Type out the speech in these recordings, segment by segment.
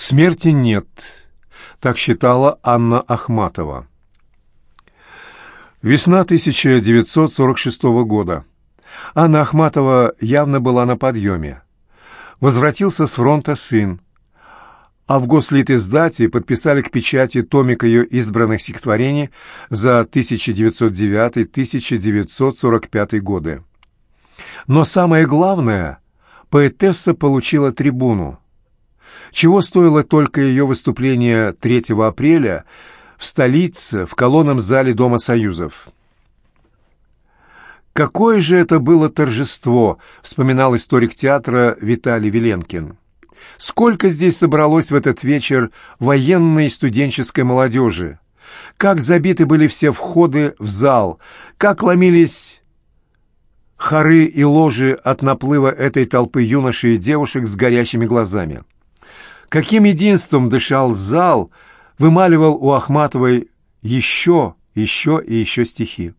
Смерти нет, так считала Анна Ахматова. Весна 1946 года. Анна Ахматова явно была на подъеме. Возвратился с фронта сын. А в Гослитиздате подписали к печати томик ее избранных стихотворений за 1909-1945 годы. Но самое главное, поэтесса получила трибуну. Чего стоило только ее выступление 3 апреля в столице в колонном зале Дома Союзов. «Какое же это было торжество!» — вспоминал историк театра Виталий Веленкин. «Сколько здесь собралось в этот вечер военной и студенческой молодежи! Как забиты были все входы в зал! Как ломились хоры и ложи от наплыва этой толпы юношей и девушек с горящими глазами! Каким единством дышал зал, вымаливал у Ахматовой еще, еще и еще стихи!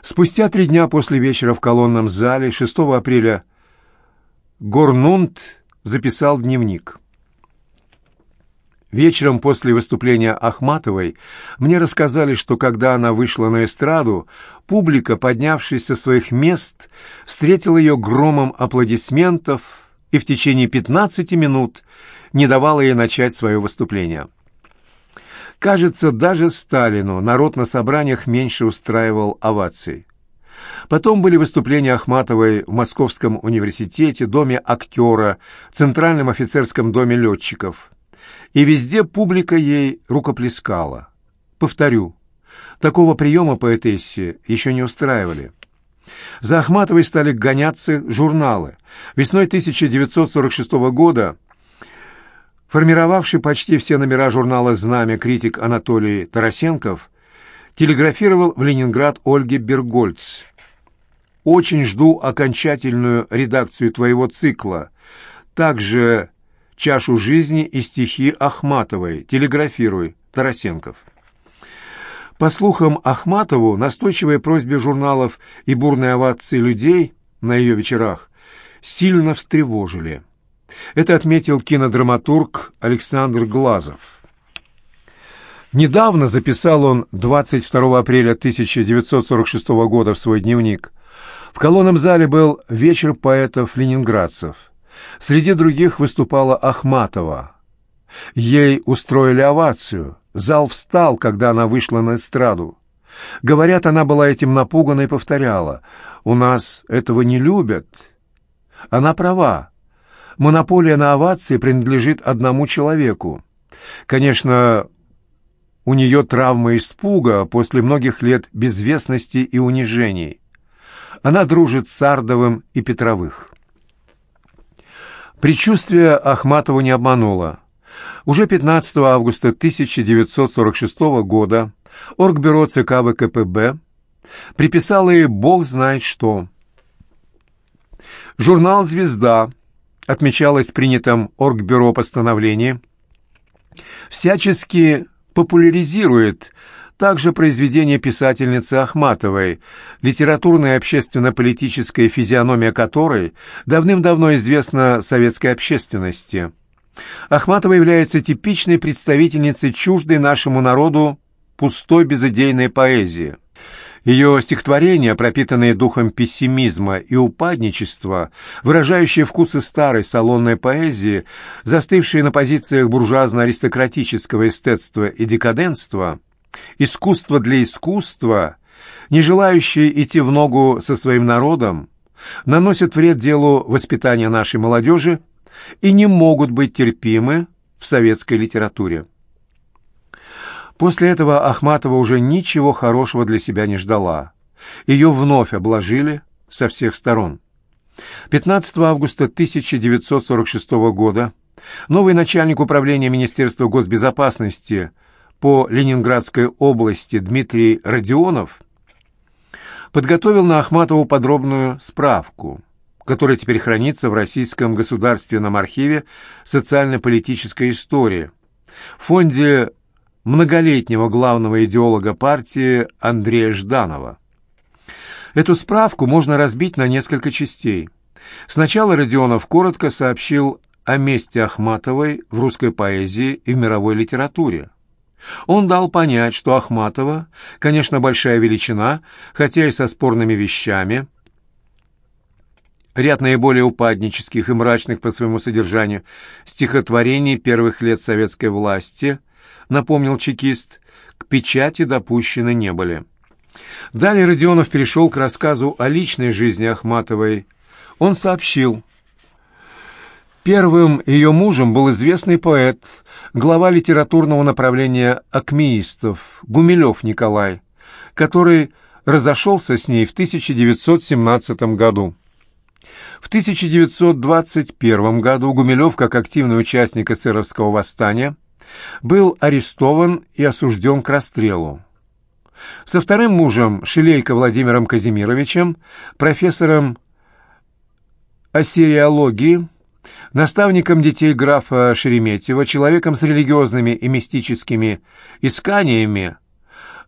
Спустя три дня после вечера в колонном зале 6 апреля Горнунд записал дневник. Вечером после выступления Ахматовой мне рассказали, что когда она вышла на эстраду, публика, поднявшись со своих мест, встретила ее громом аплодисментов и в течение 15 минут не давала ей начать свое выступление. Кажется, даже Сталину народ на собраниях меньше устраивал оваций. Потом были выступления Ахматовой в Московском университете, Доме актера, Центральном офицерском доме летчиков. И везде публика ей рукоплескала. Повторю, такого приема поэтессе еще не устраивали. За Ахматовой стали гоняться журналы. Весной 1946 года формировавший почти все номера журнала «Знамя» критик Анатолий Тарасенков телеграфировал в Ленинград Ольге Бергольц. «Очень жду окончательную редакцию твоего цикла. Также чашу жизни и стихи Ахматовой. Телеграфируй, Тарасенков». По слухам Ахматову, настойчивая просьбе журналов и бурные овации людей на ее вечерах сильно встревожили. Это отметил кинодраматург Александр Глазов. Недавно записал он 22 апреля 1946 года в свой дневник. В колонном зале был вечер поэтов-ленинградцев. Среди других выступала Ахматова. Ей устроили овацию. Зал встал, когда она вышла на эстраду. Говорят, она была этим напугана и повторяла. «У нас этого не любят». Она права. Монополия на овации принадлежит одному человеку. Конечно, у нее травма испуга после многих лет безвестности и унижений. Она дружит с Ардовым и Петровых. Предчувствие Ахматову не обмануло. Уже 15 августа 1946 года Оргбюро ЦК ВКПБ приписало ей бог знает что. Журнал «Звезда» отмечалось в принятом Оргбюро постановлении, всячески популяризирует также произведение писательницы Ахматовой, литературная и общественно-политическая физиономия которой давным-давно известна советской общественности. Ахматова является типичной представительницей чуждой нашему народу пустой безыдейной поэзии – ее стихотворения, пропитанные духом пессимизма и упадничества, выражающие вкусы старой салонной поэзии, застывшие на позициях буржуазно-аристократического эстетства и декаденства, искусство для искусства, не желающие идти в ногу со своим народом, наносят вред делу воспитания нашей молодежи и не могут быть терпимы в советской литературе. После этого Ахматова уже ничего хорошего для себя не ждала. Ее вновь обложили со всех сторон. 15 августа 1946 года новый начальник управления Министерства госбезопасности по Ленинградской области Дмитрий Родионов подготовил на Ахматову подробную справку, которая теперь хранится в Российском государственном архиве социально-политической истории, в фонде многолетнего главного идеолога партии Андрея Жданова. Эту справку можно разбить на несколько частей. Сначала Родионов коротко сообщил о месте Ахматовой в русской поэзии и в мировой литературе. Он дал понять, что Ахматова, конечно, большая величина, хотя и со спорными вещами. Ряд наиболее упаднических и мрачных по своему содержанию стихотворений первых лет советской власти, напомнил чекист, к печати допущены не были. Далее Родионов перешел к рассказу о личной жизни Ахматовой. Он сообщил, Первым ее мужем был известный поэт, глава литературного направления акмеистов Гумилев Николай, который разошелся с ней в 1917 году. В 1921 году Гумилев, как активный участник эсеровского восстания, был арестован и осужден к расстрелу. Со вторым мужем, Шилейко Владимиром Казимировичем, профессором ассириологии, наставником детей графа Шереметьева, человеком с религиозными и мистическими исканиями,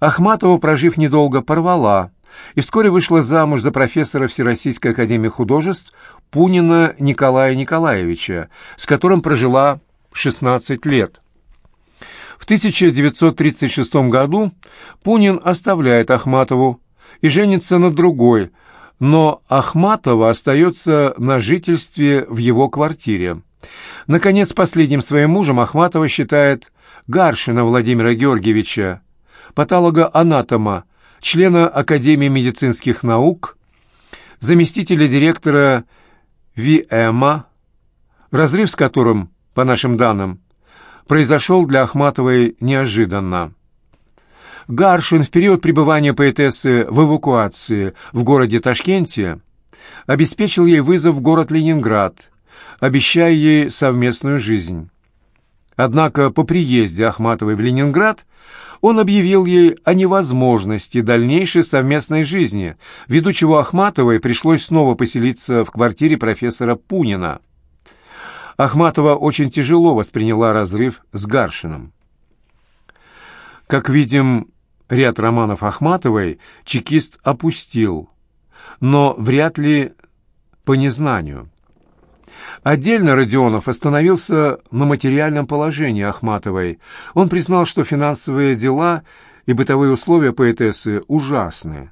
Ахматова, прожив недолго, порвала и вскоре вышла замуж за профессора Всероссийской академии художеств Пунина Николая Николаевича, с которым прожила 16 лет. В 1936 году Пунин оставляет Ахматову и женится на другой – но Ахматова остается на жительстве в его квартире. Наконец, последним своим мужем Ахматова считает Гаршина Владимира Георгиевича, патолога-анатома, члена Академии медицинских наук, заместителя директора ВИЭМа, разрыв с которым, по нашим данным, произошел для Ахматовой неожиданно. Гаршин в период пребывания поэтессы в эвакуации в городе Ташкенте обеспечил ей вызов в город Ленинград, обещая ей совместную жизнь. Однако по приезде Ахматовой в Ленинград он объявил ей о невозможности дальнейшей совместной жизни, ввиду чего Ахматовой пришлось снова поселиться в квартире профессора Пунина. Ахматова очень тяжело восприняла разрыв с Гаршином. Как видим, Ряд романов Ахматовой чекист опустил, но вряд ли по незнанию. Отдельно Родионов остановился на материальном положении Ахматовой. Он признал, что финансовые дела и бытовые условия поэтессы ужасны.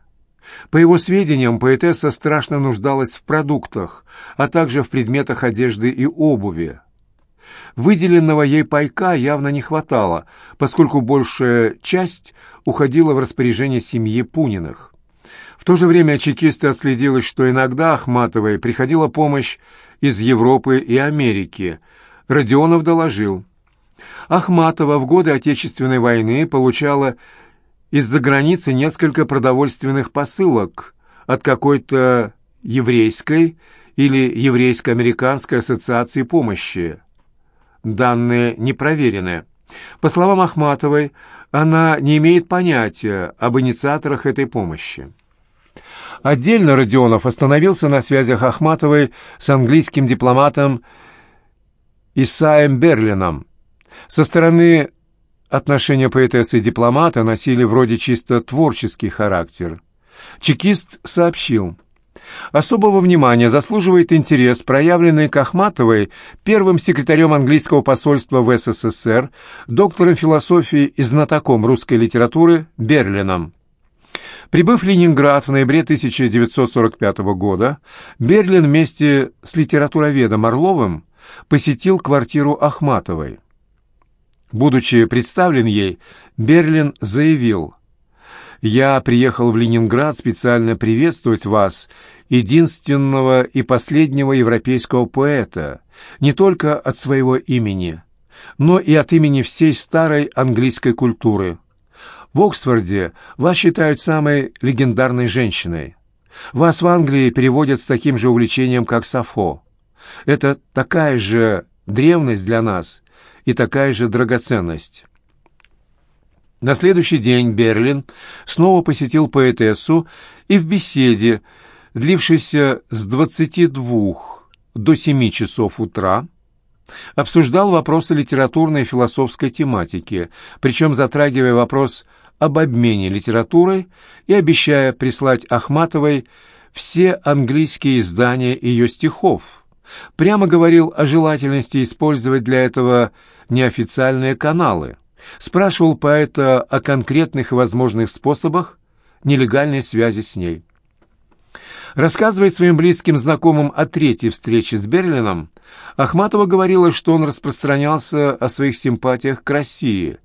По его сведениям, поэтесса страшно нуждалась в продуктах, а также в предметах одежды и обуви. Выделенного ей пайка явно не хватало, поскольку большая часть уходила в распоряжение семьи Пуниных. В то же время чекисты отследилось, что иногда Ахматовой приходила помощь из Европы и Америки. Родионов доложил. Ахматова в годы Отечественной войны получала из-за границы несколько продовольственных посылок от какой-то еврейской или еврейско-американской ассоциации помощи. Данные не проверены. По словам Ахматовой, она не имеет понятия об инициаторах этой помощи. Отдельно Родионов остановился на связях Ахматовой с английским дипломатом Исаем Берлином. Со стороны отношения поэтессы и дипломата носили вроде чисто творческий характер. Чекист сообщил, Особого внимания заслуживает интерес, проявленный к Ахматовой первым секретарем английского посольства в СССР, доктором философии и знатоком русской литературы Берлином. Прибыв в Ленинград в ноябре 1945 года, Берлин вместе с литературоведом Орловым посетил квартиру Ахматовой. Будучи представлен ей, Берлин заявил «Я приехал в Ленинград специально приветствовать вас единственного и последнего европейского поэта, не только от своего имени, но и от имени всей старой английской культуры. В Оксфорде вас считают самой легендарной женщиной. Вас в Англии переводят с таким же увлечением, как Сафо. Это такая же древность для нас и такая же драгоценность. На следующий день Берлин снова посетил поэтессу и в беседе длившийся с 22 до 7 часов утра, обсуждал вопросы литературной и философской тематики, причем затрагивая вопрос об обмене литературой и обещая прислать Ахматовой все английские издания ее стихов, Прямо говорил о желательности использовать для этого неофициальные каналы. Спрашивал поэта о конкретных возможных способах нелегальной связи с ней. Рассказывая своим близким знакомым о третьей встрече с Берлином, Ахматова говорила, что он распространялся о своих симпатиях к России.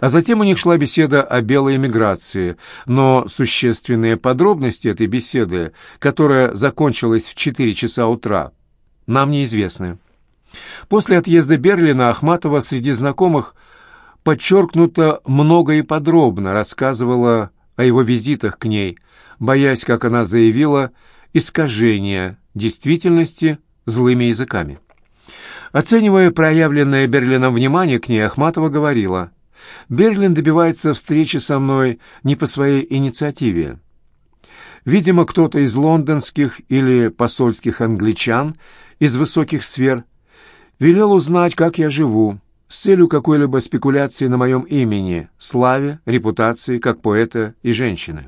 А затем у них шла беседа о белой эмиграции, но существенные подробности этой беседы, которая закончилась в 4 часа утра, нам неизвестны. После отъезда Берлина Ахматова среди знакомых подчеркнуто много и подробно рассказывала о его визитах к ней, боясь, как она заявила, искажения действительности злыми языками. Оценивая проявленное Берлином внимание к ней, Ахматова говорила, «Берлин добивается встречи со мной не по своей инициативе. Видимо, кто-то из лондонских или посольских англичан из высоких сфер велел узнать, как я живу, с целью какой-либо спекуляции на моем имени, славе, репутации как поэта и женщины.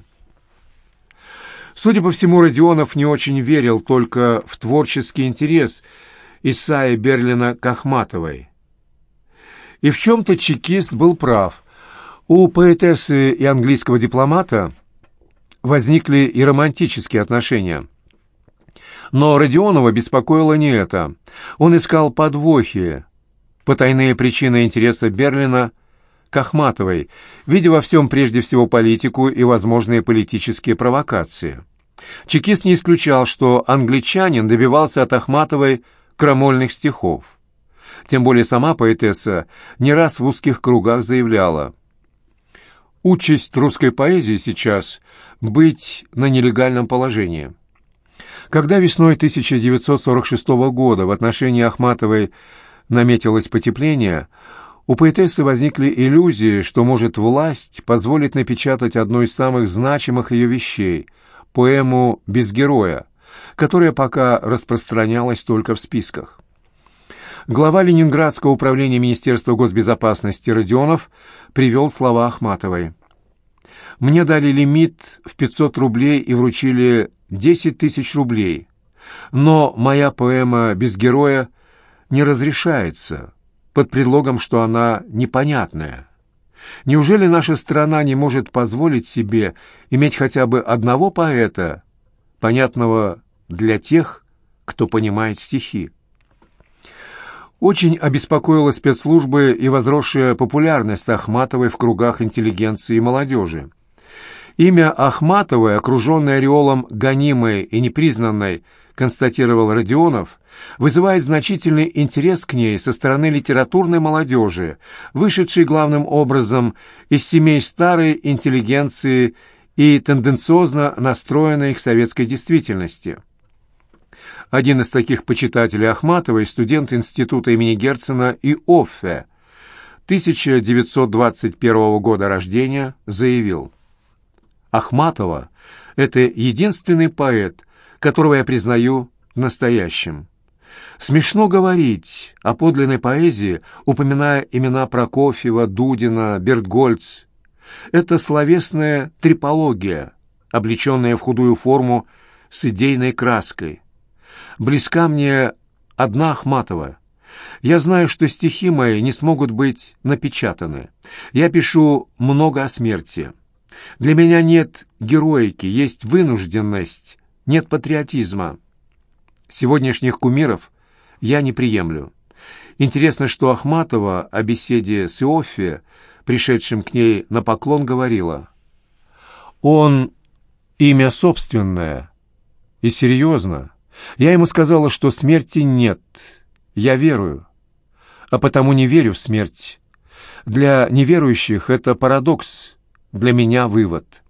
Судя по всему, Родионов не очень верил только в творческий интерес Исаи Берлина Кахматовой. И в чем-то чекист был прав. У поэтессы и английского дипломата возникли и романтические отношения. Но Родионова беспокоило не это. Он искал подвохи, потайные причины интереса Берлина к Ахматовой, видя во всем прежде всего политику и возможные политические провокации. Чекист не исключал, что англичанин добивался от Ахматовой крамольных стихов. Тем более сама поэтесса не раз в узких кругах заявляла «Участь русской поэзии сейчас — быть на нелегальном положении». Когда весной 1946 года в отношении Ахматовой наметилось потепление, у поэтессы возникли иллюзии, что может власть позволить напечатать одну из самых значимых ее вещей — поэму «Без героя», которая пока распространялась только в списках. Глава Ленинградского управления Министерства госбезопасности Родионов привел слова Ахматовой. «Мне дали лимит в 500 рублей и вручили 10 тысяч рублей, но моя поэма «Без героя» не разрешается под предлогом, что она непонятная. Неужели наша страна не может позволить себе иметь хотя бы одного поэта, понятного для тех, кто понимает стихи? Очень обеспокоила спецслужбы и возросшая популярность Ахматовой в кругах интеллигенции и молодежи. Имя Ахматовой, окруженное ореолом гонимой и непризнанной, констатировал Родионов, вызывает значительный интерес к ней со стороны литературной молодежи, вышедшей главным образом из семей старой интеллигенции и тенденциозно настроенной к советской действительности. Один из таких почитателей Ахматовой, студент института имени Герцена и Оффе, 1921 года рождения, заявил «Ахматова — это единственный поэт, которого я признаю настоящим. Смешно говорить о подлинной поэзии, упоминая имена Прокофьева, Дудина, Бертгольц. Это словесная трипология, облеченная в худую форму с идейной краской. Близка мне одна Ахматова. Я знаю, что стихи мои не смогут быть напечатаны. Я пишу много о смерти. Для меня нет героики, есть вынужденность, нет патриотизма. Сегодняшних кумиров я не приемлю. Интересно, что Ахматова о беседе с Иоффе, пришедшим к ней на поклон, говорила. Он имя собственное и серьезно. Я ему сказала, что смерти нет. Я верую, а потому не верю в смерть. Для неверующих это парадокс, для меня вывод.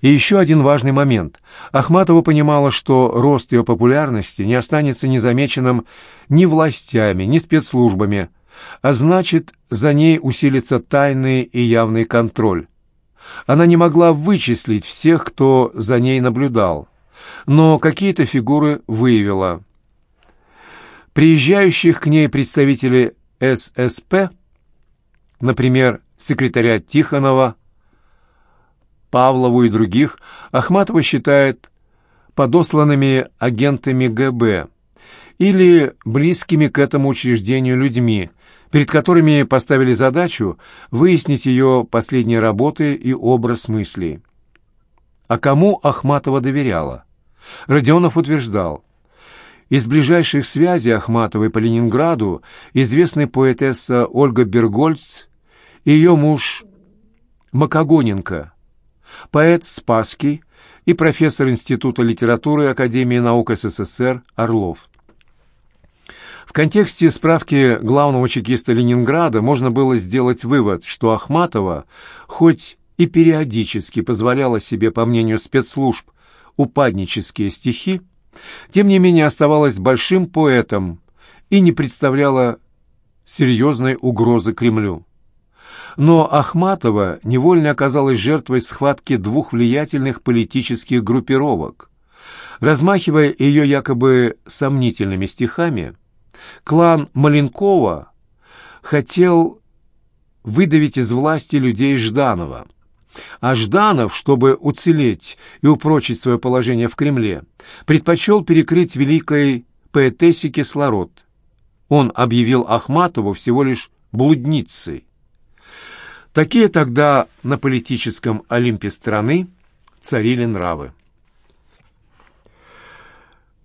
И еще один важный момент. Ахматова понимала, что рост ее популярности не останется незамеченным ни властями, ни спецслужбами, а значит, за ней усилится тайный и явный контроль. Она не могла вычислить всех, кто за ней наблюдал, но какие-то фигуры выявила. Приезжающих к ней представители ССП, например, секретаря Тихонова, Павлову и других Ахматова считает подосланными агентами ГБ или близкими к этому учреждению людьми, перед которыми поставили задачу выяснить ее последние работы и образ мыслей. А кому Ахматова доверяла? Родионов утверждал, из ближайших связей Ахматовой по Ленинграду известны поэтесса Ольга Бергольц и ее муж Макогоненко, поэт Спасский и профессор Института литературы Академии наук СССР Орлов. В контексте справки главного чекиста Ленинграда можно было сделать вывод, что Ахматова хоть и периодически позволяла себе, по мнению спецслужб, упаднические стихи, тем не менее оставалась большим поэтом и не представляла серьезной угрозы Кремлю. Но Ахматова невольно оказалась жертвой схватки двух влиятельных политических группировок. Размахивая ее якобы сомнительными стихами, Клан Маленкова хотел выдавить из власти людей Жданова. А Жданов, чтобы уцелеть и упрочить свое положение в Кремле, предпочел перекрыть великой поэтессе кислород. Он объявил Ахматову всего лишь блудницей. Такие тогда на политическом Олимпе страны царили нравы.